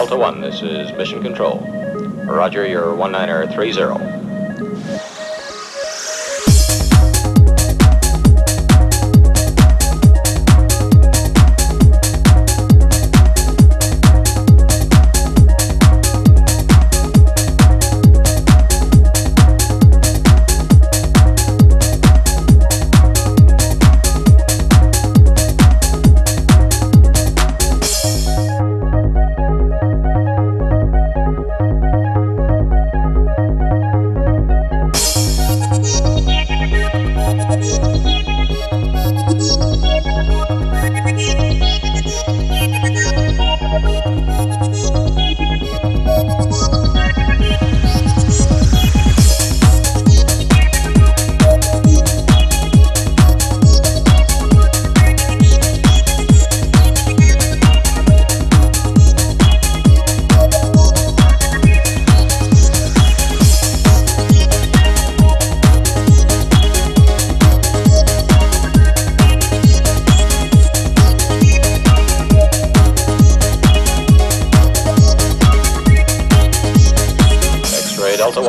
Delta One, this is Mission Control. Roger, you're 19er 30.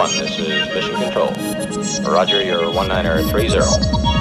1, this is Mission Control. Roger, you're 19030.